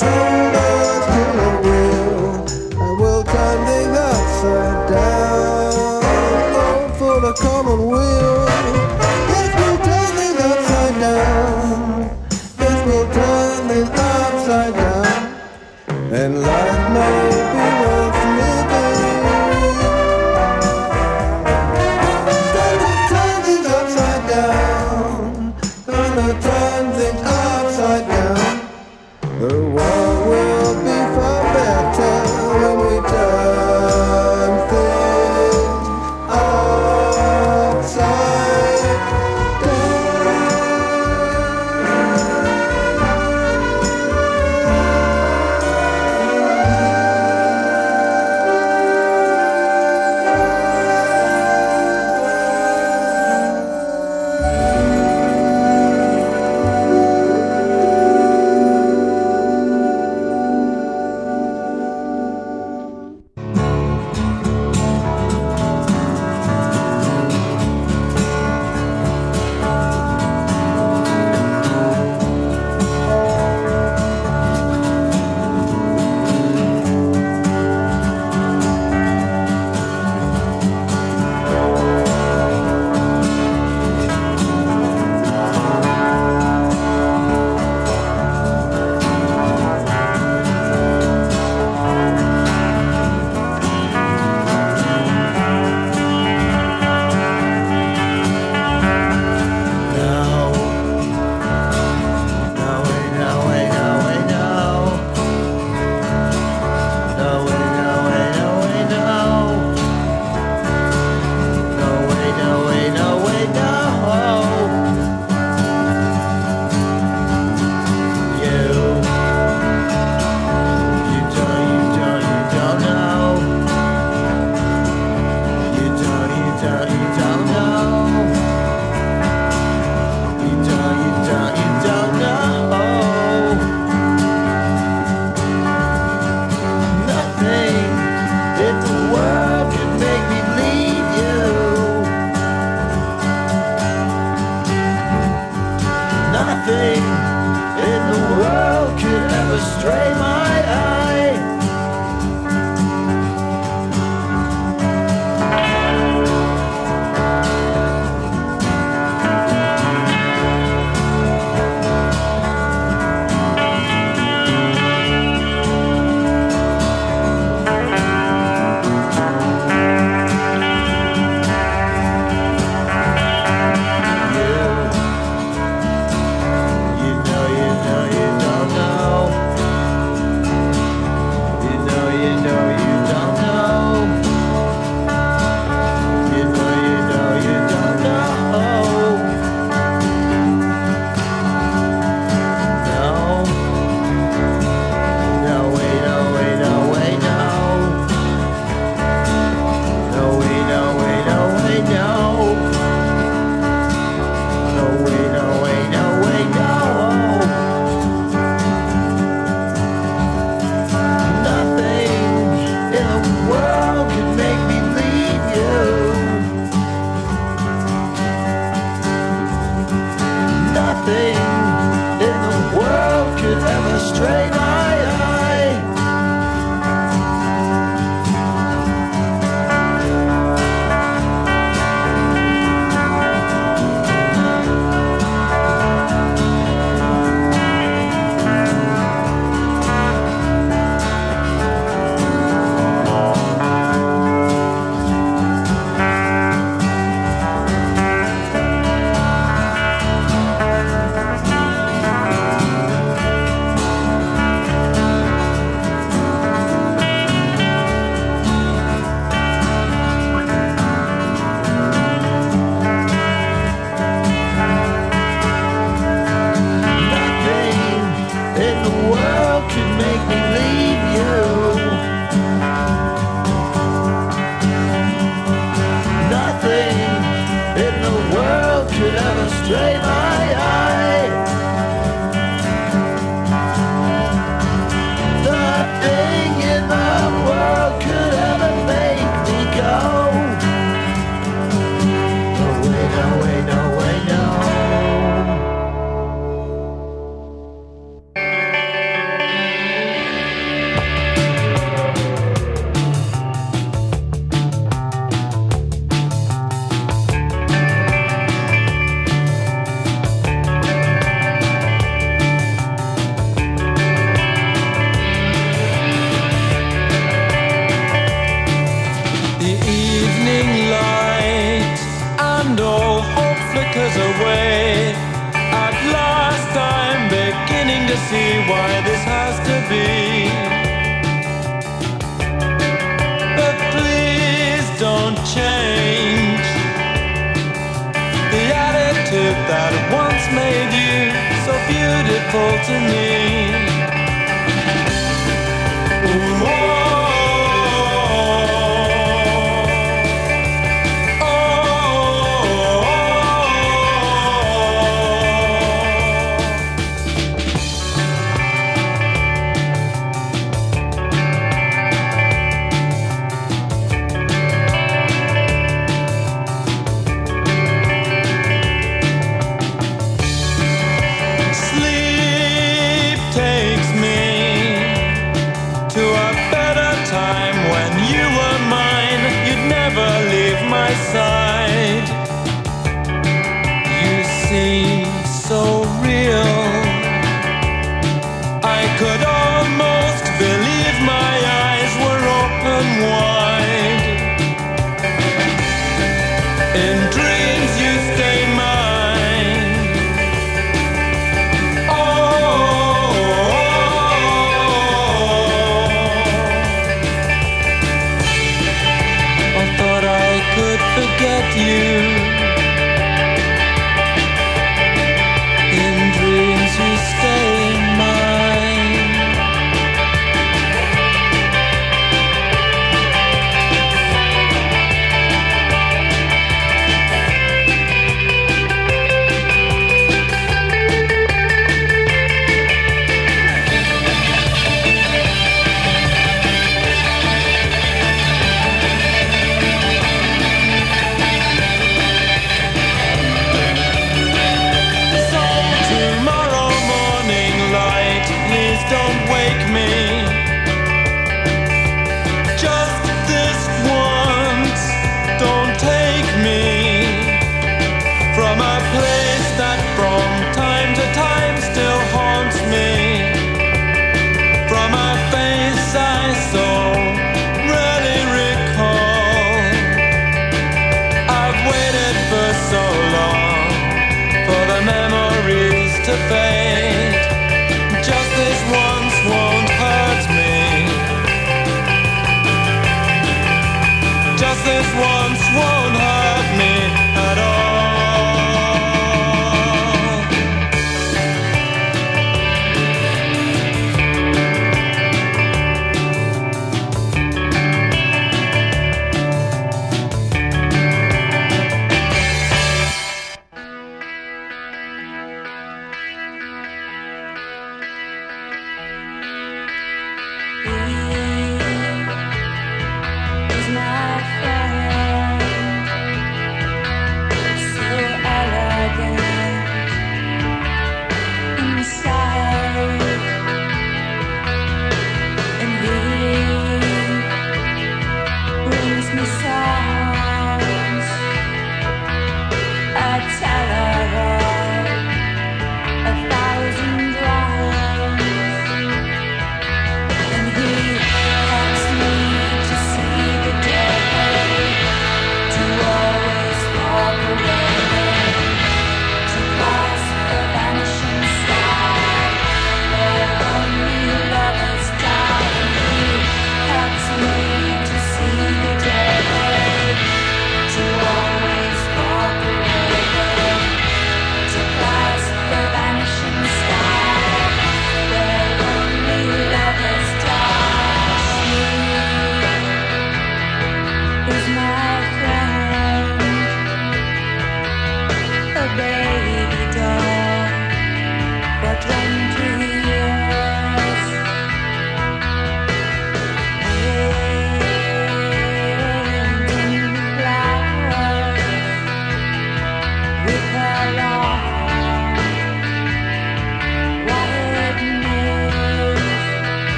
put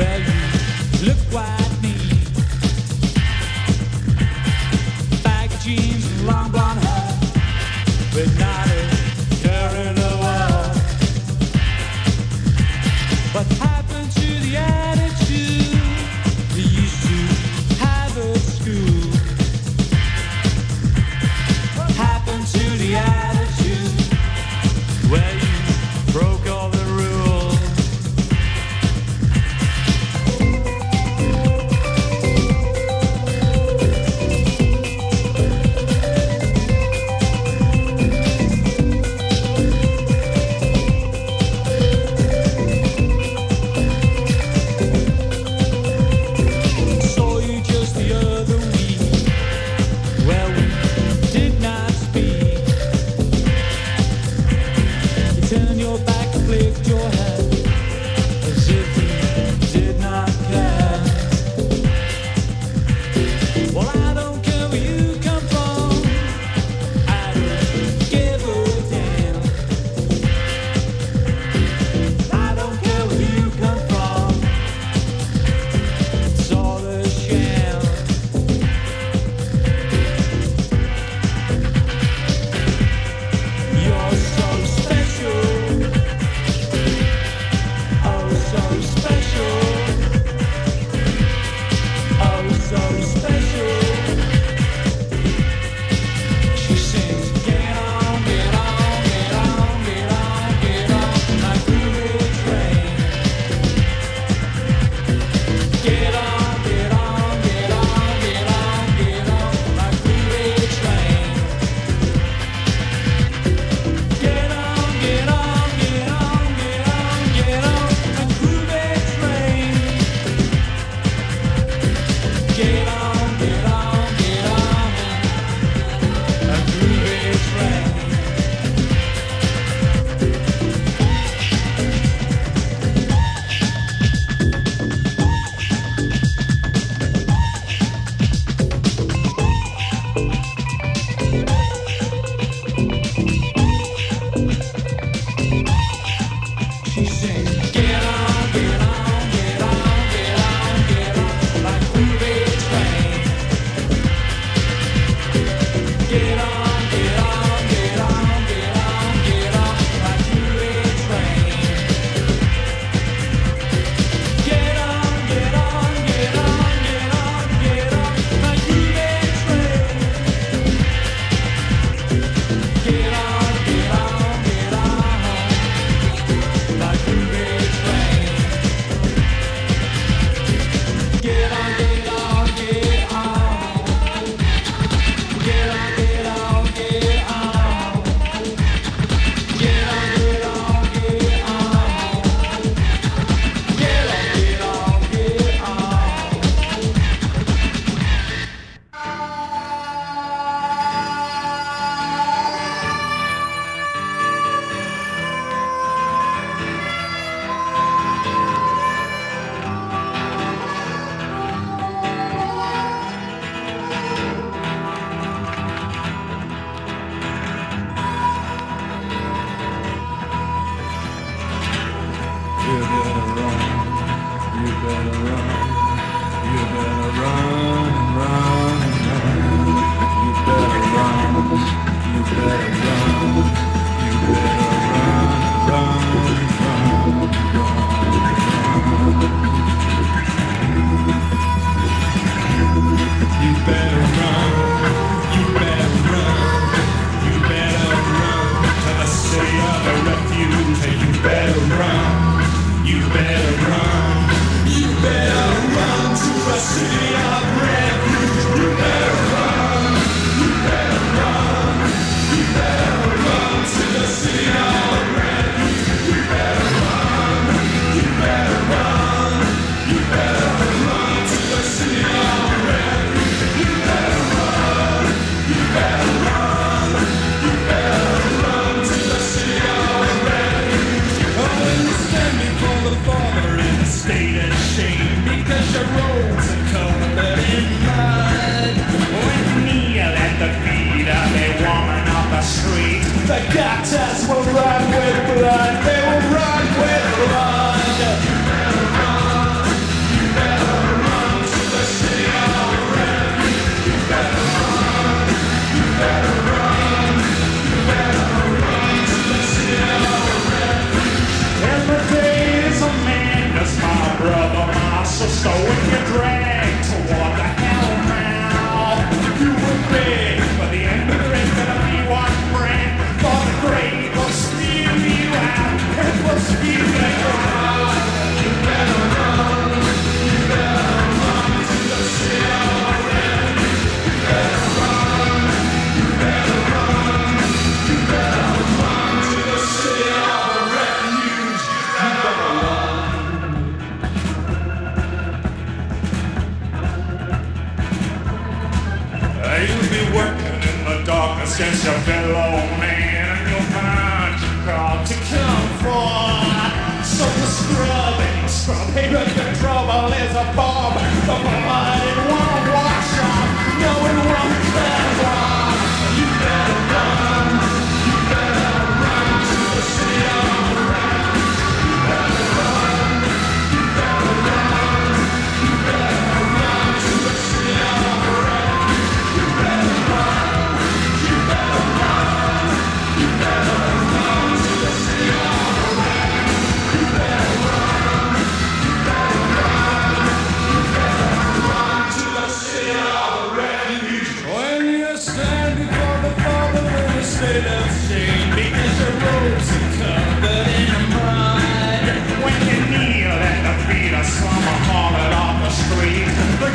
Well, you look quite working in the darkness since your fellow man and you'll find you called to come for. So the scrubbing, scrub paper control is a bomb. The blood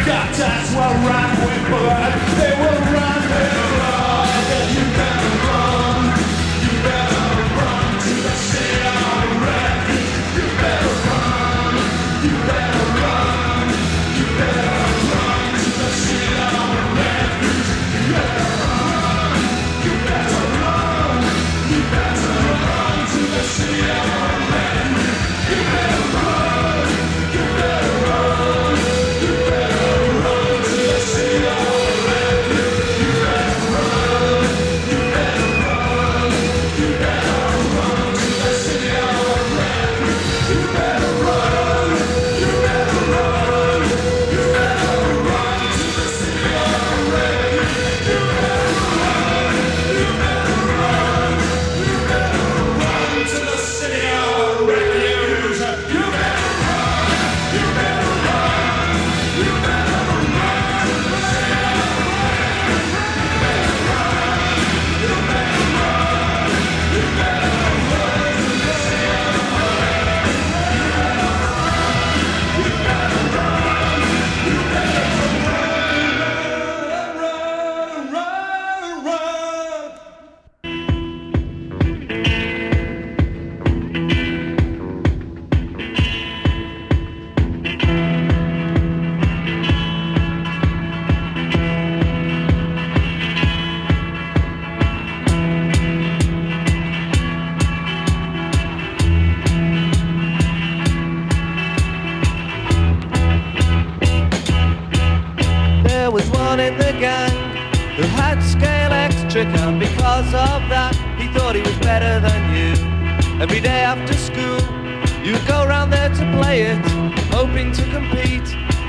the gutters will run with blood. They will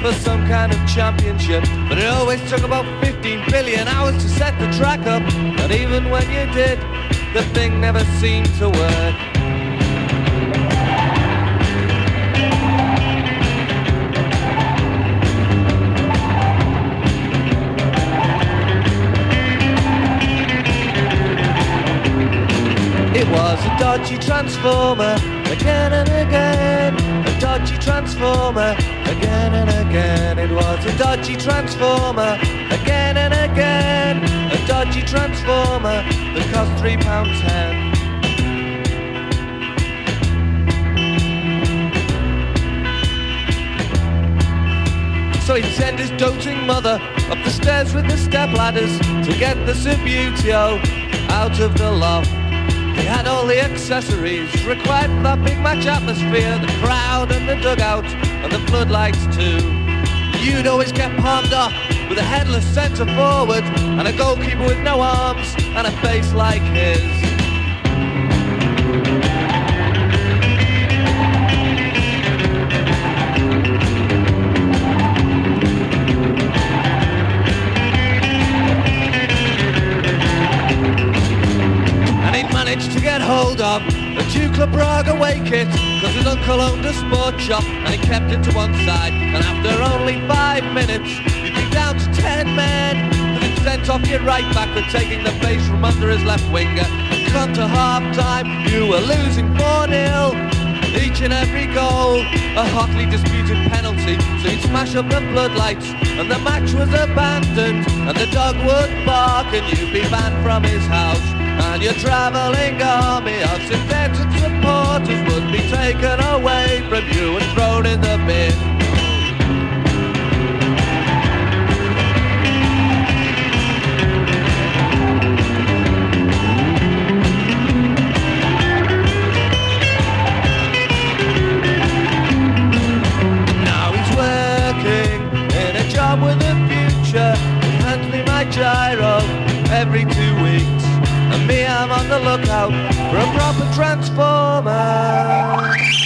for some kind of championship. But it always took about 15 billion hours to set the track up, and even when you did, the thing never seemed to work. It was a dodgy transformer again and again. A dodgy transformer again and again. It was a dodgy transformer again and again. A dodgy transformer that cost three pounds ten. So he'd send his doting mother up the stairs with the step ladders to get the Subbuteo out of the loft. He had all the accessories required for that big match atmosphere, the crowd and the dugout and the floodlights too. You'd always get palmed off with a headless centre forward and a goalkeeper with no arms and a face like his. managed to get hold of a Dukla Prague away kit because his uncle owned a sports shop and he kept it to one side. And after only five minutes, you'd be down to ten men. And he'd sent off your right back for taking the base from under his left winger. Come to half time, you were losing 4-0. Each and every goal, a hotly disputed penalty. So you'd smash up the floodlights, and the match was abandoned. And the dog would bark, and you'd be banned from his house. And your travelling army of synthetic supporters would be taken away from you and thrown in the bin. And me, I'm on the lookout for a proper transformer.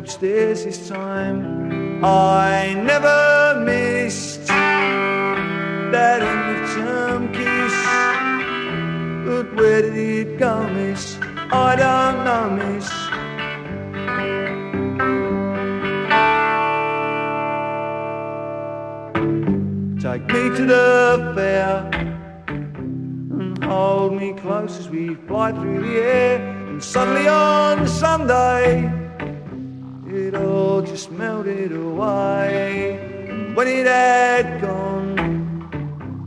Upstairs this time. I never missed that end of term kiss. But where did it go, miss? I don't know, miss. Take me to the fair and hold me close as we fly through the air. And suddenly on Sunday, melted away. When it had gone,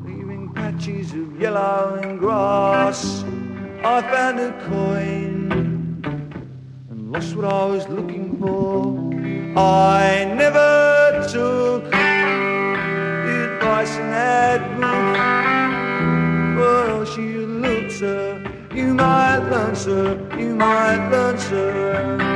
leaving patches of yellow and grass. I found a coin and lost what I was looking for. I never took the advice in that book. Oh, she looks, sir, you might learn, sir, you might learn, sir.